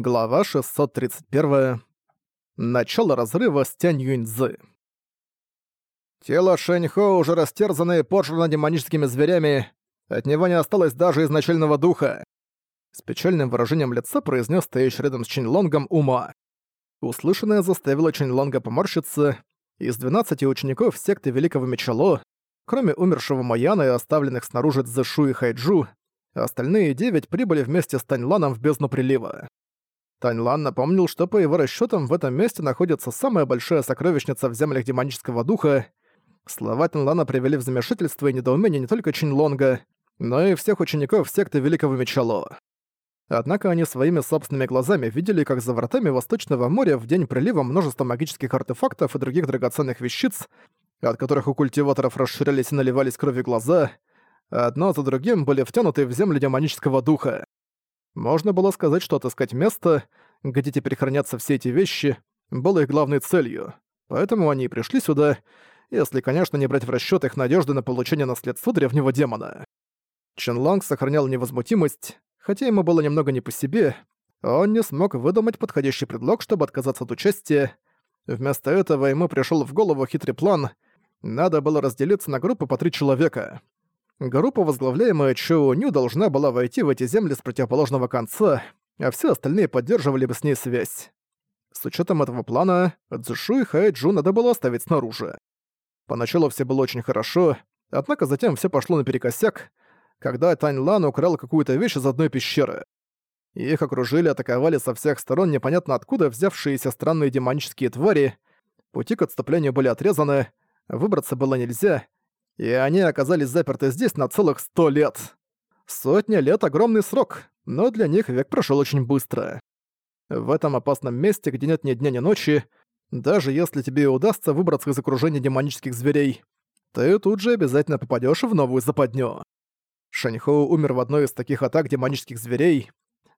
Глава 631. Начало разрыва с Тянь Юньцзы. Тело Шэньхо уже растерзано и пожрано демоническими зверями, от него не осталось даже изначального духа. С печальным выражением лица произнес стоящий рядом с Чинлонгом Ума. Услышанное заставило Чинлонга поморщиться. Из 12 учеников секты Великого Мечало, кроме умершего Маяна и оставленных снаружи Цзэшу и Хайджу, остальные девять прибыли вместе с Таньланом в бездну прилива. Таньлан напомнил, что по его расчетам в этом месте находится самая большая сокровищница в землях демонического духа. Слова Таньлана привели в замешательство и недоумение не только Чинлонга, но и всех учеников секты Великого Мечало. Однако они своими собственными глазами видели, как за вратами Восточного моря в день прилива множество магических артефактов и других драгоценных вещиц, от которых у культиваторов расширялись и наливались кровью глаза, одно за другим были втянуты в землю демонического духа. Можно было сказать, что отыскать место, где теперь хранятся все эти вещи, было их главной целью. Поэтому они и пришли сюда, если, конечно, не брать в расчёт их надежды на получение наследства древнего демона. Чен Ланг сохранял невозмутимость, хотя ему было немного не по себе, он не смог выдумать подходящий предлог, чтобы отказаться от участия. Вместо этого ему пришёл в голову хитрый план. Надо было разделиться на группы по три человека. Группа, возглавляемая Чоу Ню, должна была войти в эти земли с противоположного конца, а все остальные поддерживали бы с ней связь. С учетом этого плана, Цзушу и Хайджу надо было оставить снаружи. Поначалу все было очень хорошо, однако затем все пошло наперекосяк, когда Тань Лан украл какую-то вещь из одной пещеры. Их окружили, атаковали со всех сторон непонятно откуда взявшиеся странные демонические твари, пути к отступлению были отрезаны, выбраться было нельзя, и они оказались заперты здесь на целых сто лет. Сотня лет — огромный срок, но для них век прошел очень быстро. В этом опасном месте, где нет ни дня, ни ночи, даже если тебе удастся выбраться из окружения демонических зверей, ты тут же обязательно попадешь в новую западню. Шаньхоу умер в одной из таких атак демонических зверей.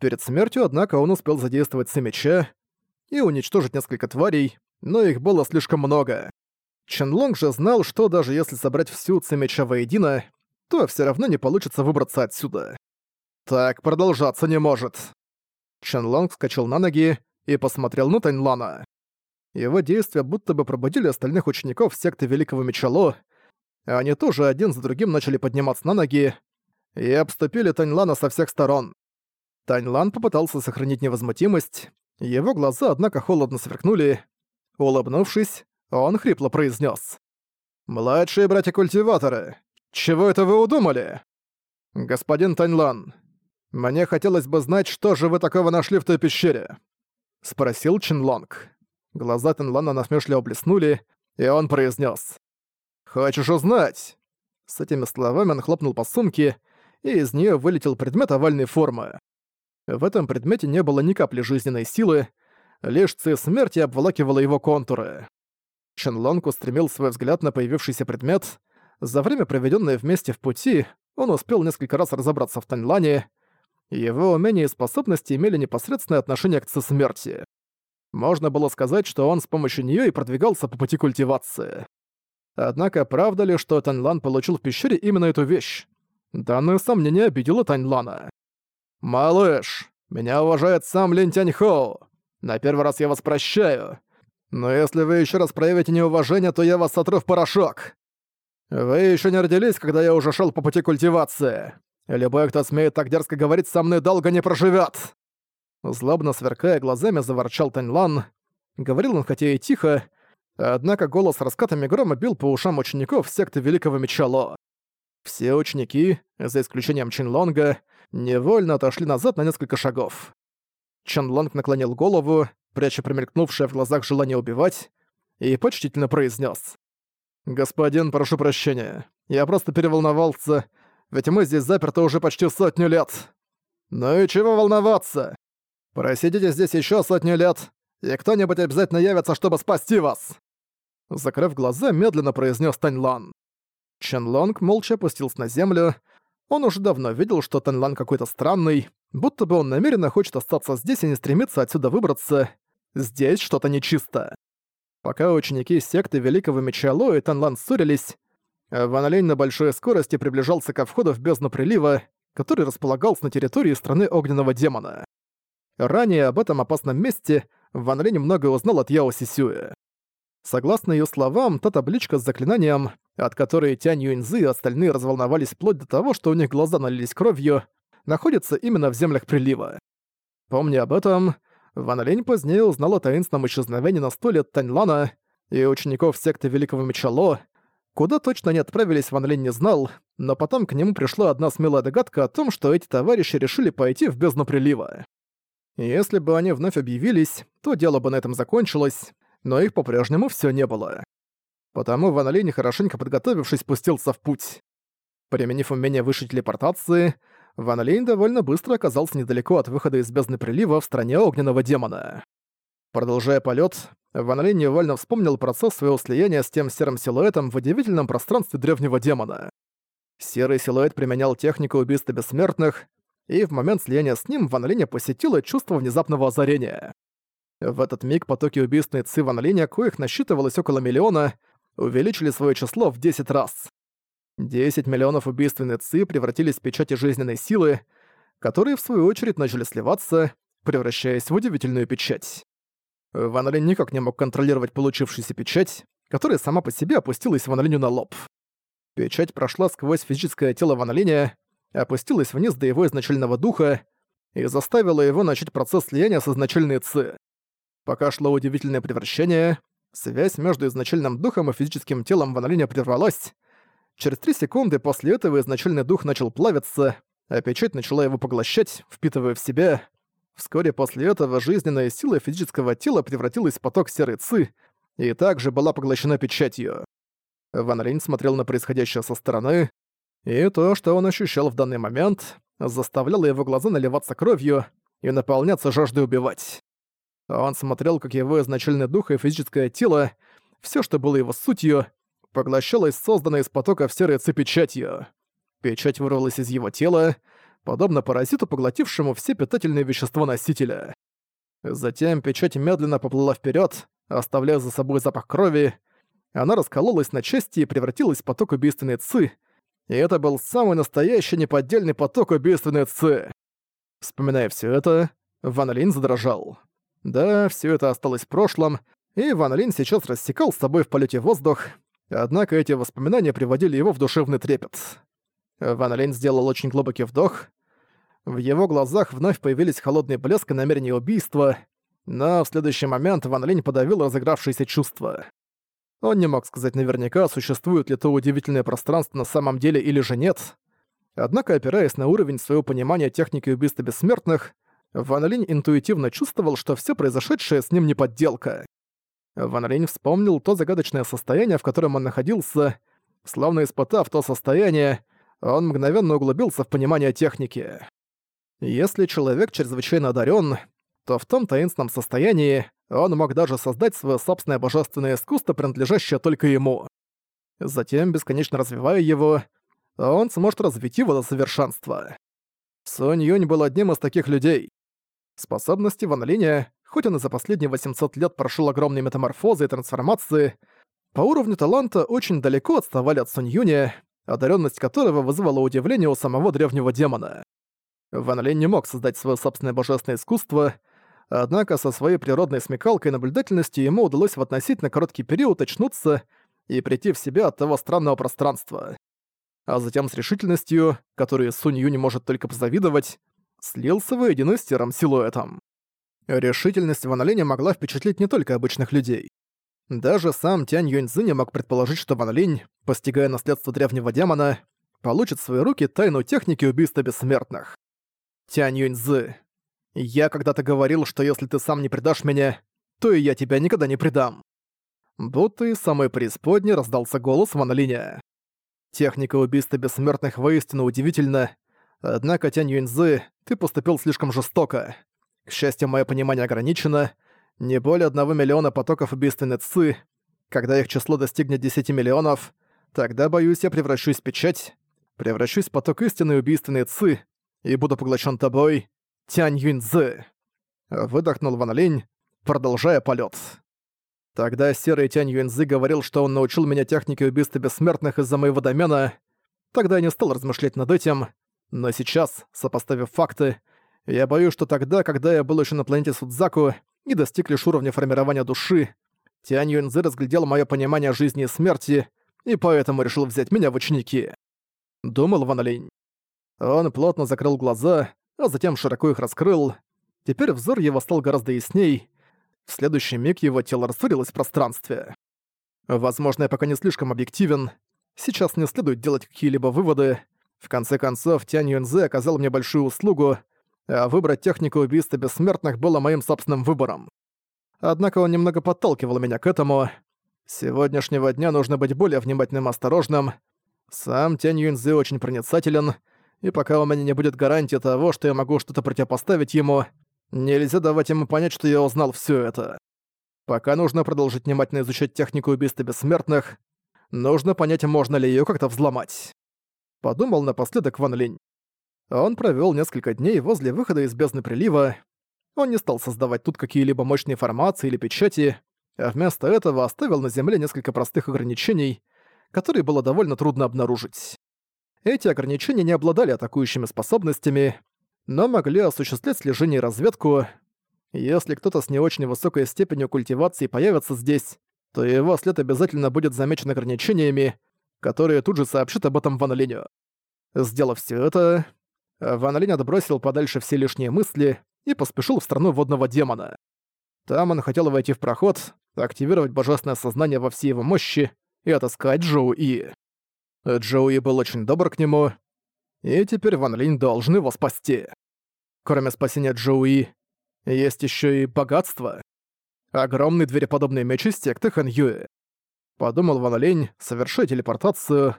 Перед смертью, однако, он успел задействовать Сэмича и уничтожить несколько тварей, но их было слишком много. Ченлонг же знал, что даже если собрать всю Цемеча воедино, то все равно не получится выбраться отсюда. Так продолжаться не может. Ченлонг вскочил на ноги и посмотрел на Таньлана. Его действия будто бы пробудили остальных учеников секты Великого Мечало, они тоже один за другим начали подниматься на ноги и обступили Таньлана со всех сторон. Таньлан попытался сохранить невозмутимость, его глаза, однако, холодно сверкнули. Улыбнувшись, он хрипло произнес: «Младшие братья-культиваторы, чего это вы удумали?» «Господин Таньлан, мне хотелось бы знать, что же вы такого нашли в той пещере?» — спросил Чинлонг. Глаза Таньлана насмешливо блеснули, и он произнес: «Хочешь узнать?» С этими словами он хлопнул по сумке, и из нее вылетел предмет овальной формы. В этом предмете не было ни капли жизненной силы, лишь ци смерти обволакивала его контуры. Ченлонг устремил свой взгляд на появившийся предмет. За время, проведенное вместе в пути, он успел несколько раз разобраться в Таньлане. Его умения и способности имели непосредственное отношение к смерти. Можно было сказать, что он с помощью нее и продвигался по пути культивации. Однако правда ли, что Таньлан получил в пещере именно эту вещь? Данное сомнение обидело Таньлана. «Малыш, меня уважает сам Лин Тяньхоу. На первый раз я вас прощаю. Но если вы еще раз проявите неуважение, то я вас сотру в порошок. Вы еще не родились, когда я уже шел по пути культивации. Любой, кто смеет так дерзко говорить со мной, долго не проживет. Злобно сверкая глазами, заворчал Таньлан. Говорил он хотя и тихо, однако голос раскатами грома бил по ушам учеников секты Великого Мечало. Все ученики, за исключением Чинлонга, невольно отошли назад на несколько шагов. Чанлонг наклонил голову, пряча промелькнувшее в глазах желание убивать, и почтительно произнес: «Господин, прошу прощения. Я просто переволновался, ведь мы здесь заперты уже почти сотню лет». «Ну и чего волноваться? Просидите здесь еще сотню лет, и кто-нибудь обязательно явится, чтобы спасти вас!» Закрыв глаза, медленно произнес Таньлан. Ченлонг молча опустился на землю, он уже давно видел, что Танлан какой-то странный, будто бы он намеренно хочет остаться здесь и не стремится отсюда выбраться. Здесь что-то нечисто. Пока ученики секты Великого Меча Ло и Танлан ссорились, Ван Лень на большой скорости приближался ко входу в бездну прилива, который располагался на территории страны Огненного Демона. Ранее об этом опасном месте Ван Линь много узнал от Яо Сисюэ. Согласно ее словам, та табличка с заклинанием, от которой Тянь Юньзы и остальные разволновались вплоть до того, что у них глаза налились кровью, находится именно в землях прилива. Помня об этом, Ван Линь позднее узнал о таинственном исчезновении на столе Таньлана и учеников секты Великого Меча Ло. Куда точно они отправились, Ван Линь не знал, но потом к нему пришла одна смелая догадка о том, что эти товарищи решили пойти в бездну прилива. Если бы они вновь объявились, то дело бы на этом закончилось, но их по-прежнему всё не было. Потому Ван Линь, хорошенько подготовившись, пустился в путь. Применив умение высшей телепортации, Ван Линь довольно быстро оказался недалеко от выхода из бездны прилива в стране огненного демона. Продолжая полет, Ван Линь невольно вспомнил процесс своего слияния с тем серым силуэтом в удивительном пространстве древнего демона. Серый силуэт применял технику убийства бессмертных, и в момент слияния с ним Ван Линя посетило чувство внезапного озарения. В этот миг потоки убийственной ци Ван Линя, коих насчитывалось около миллиона, увеличили свое число в 10 раз. 10 миллионов убийственной ци превратились в печати жизненной силы, которые в свою очередь начали сливаться, превращаясь в удивительную печать. Ван Линь никак не мог контролировать получившуюся печать, которая сама по себе опустилась Ван Линю на лоб. Печать прошла сквозь физическое тело Ван Линя, опустилась вниз до его изначального духа и заставила его начать процесс слияния с изначальной ци. Пока шло удивительное превращение, связь между изначальным духом и физическим телом Ван Линя прервалась, Через три секунды после этого изначальный дух начал плавиться, а печать начала его поглощать, впитывая в себя. Вскоре после этого жизненная сила физического тела превратилась в поток серой ци и также была поглощена печатью. Ван Линь смотрел на происходящее со стороны, и то, что он ощущал в данный момент, заставляло его глаза наливаться кровью и наполняться жаждой убивать. Он смотрел, как его изначальный дух и физическое тело, все, что было его сутью, поглощалась созданной из потока в серой цепи печатью. Печать вырвалась из его тела, подобно паразиту, поглотившему все питательные вещества носителя. Затем печать медленно поплыла вперед, оставляя за собой запах крови. Она раскололась на части и превратилась в поток убийственной ци, и это был самый настоящий неподдельный поток убийственной ци. Вспоминая все это, Ван Лин задрожал. Да, все это осталось в прошлом, и Ван Лин сейчас рассекал с собой в полете воздух, Однако эти воспоминания приводили его в душевный трепет. Ван Лейн сделал очень глубокий вдох. В его глазах вновь появились холодный блеск и намерение убийства, но в следующий момент Ван Линь подавил разыгравшиеся чувства. Он не мог сказать наверняка, существует ли то удивительное пространство на самом деле или же нет. Однако, опираясь на уровень своего понимания техники убийства бессмертных, Ван Линь интуитивно чувствовал, что все произошедшее с ним не подделка. Ван Линь вспомнил то загадочное состояние, в котором он находился. Словно испытав то состояние, он мгновенно углубился в понимание техники. Если человек чрезвычайно одарен, то в том таинственном состоянии он мог даже создать свое собственное божественное искусство, принадлежащее только ему. Затем, бесконечно развивая его, он сможет развить его до совершенства. Сунь Юнь был одним из таких людей. Способности Ван Линя Хоть он и за последние 800 лет прошел огромные метаморфозы и трансформации, по уровню таланта очень далеко отставали от Сунь Юня, одаренность которого вызывала удивление у самого древнего демона. Ван Линь не мог создать свое собственное божественное искусство, однако со своей природной смекалкой и наблюдательностью ему удалось в относительно короткий период очнуться и прийти в себя от того странного пространства. А затем с решительностью, которую Сунь Юнь может только позавидовать, слился воедино с серым силуэтом. Решительность Ван Линя могла впечатлить не только обычных людей. Даже сам Тянь Юньцзы не мог предположить, что Ван Линь, постигая наследство древнего демона, получит в свои руки тайну техники убийства бессмертных. Тянь Юньцзы, я когда-то говорил, что если ты сам не предашь меня, то и я тебя никогда не предам. Будто из самой преисподней раздался голос Ван Линя. Техника убийства бессмертных воистину удивительна, однако, Тянь Юньцзы, ты поступил слишком жестоко. К счастью, мое понимание ограничено. Не более одного миллиона потоков убийственной ЦИ. Когда их число достигнет 10 миллионов, тогда, боюсь, я превращусь в печать, превращусь в поток истинной убийственной ЦИ и буду поглощен тобой, Тянь Юньцзы. Выдохнул Ван Линь, продолжая полет. Тогда серый Тянь Юньцзы говорил, что он научил меня технике убийства бессмертных из-за моего домена. Тогда я не стал размышлять над этим, но сейчас, сопоставив факты, Я боюсь, что тогда, когда я был еще на планете Судзаку и достиг лишь уровня формирования души, Тянь Юньзы разглядел мое понимание жизни и смерти, и поэтому решил взять меня в ученики. Думал Ван Линь. Он плотно закрыл глаза, а затем широко их раскрыл. Теперь взор его стал гораздо ясней. В следующий миг его тело растворилось в пространстве. Возможно, я пока не слишком объективен. Сейчас не следует делать какие-либо выводы. В конце концов, Тянь Юнзе оказал мне большую услугу, а выбрать технику убийства бессмертных было моим собственным выбором. Однако он немного подталкивал меня к этому. С сегодняшнего дня нужно быть более внимательным и осторожным. Сам Тянь Юнзе очень проницателен, и пока у меня не будет гарантии того, что я могу что-то противопоставить ему, нельзя давать ему понять, что я узнал все это. Пока нужно продолжить внимательно изучать технику убийства бессмертных, нужно понять, можно ли ее как-то взломать. Подумал напоследок Ван Линь. Он провел несколько дней возле выхода из бездны прилива. Он не стал создавать тут какие-либо мощные формации или печати, а вместо этого оставил на Земле несколько простых ограничений, которые было довольно трудно обнаружить. Эти ограничения не обладали атакующими способностями, но могли осуществлять слежение и разведку. Если кто-то с не очень высокой степенью культивации появится здесь, то его след обязательно будет замечен ограничениями, которые тут же сообщат об этом Ван Линю. Сделав все это, Ван Линь отбросил подальше все лишние мысли и поспешил в страну водного демона. Там он хотел войти в проход, активировать божественное сознание во всей его мощи и отыскать Джоу И. Джоуи был очень добр к нему, и теперь Ван Линь должен его спасти. Кроме спасения Джоуи, есть еще и богатство. Огромный двереподобный меч из секты Хэн Юэ. Подумал Ван Линь, совершая телепортацию.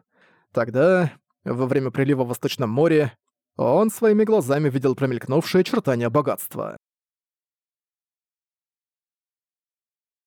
Тогда, во время прилива в Восточном море, он своими глазами видел промелькнувшие очертания богатства.